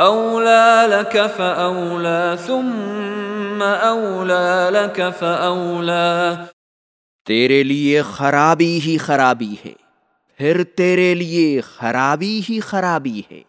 اولا لك فاولا ثم اولا لك فاولا تیرے لیے خرابی ہی خرابی ہے، پھر تیرے لیے خرابی ہی خرابی ہے۔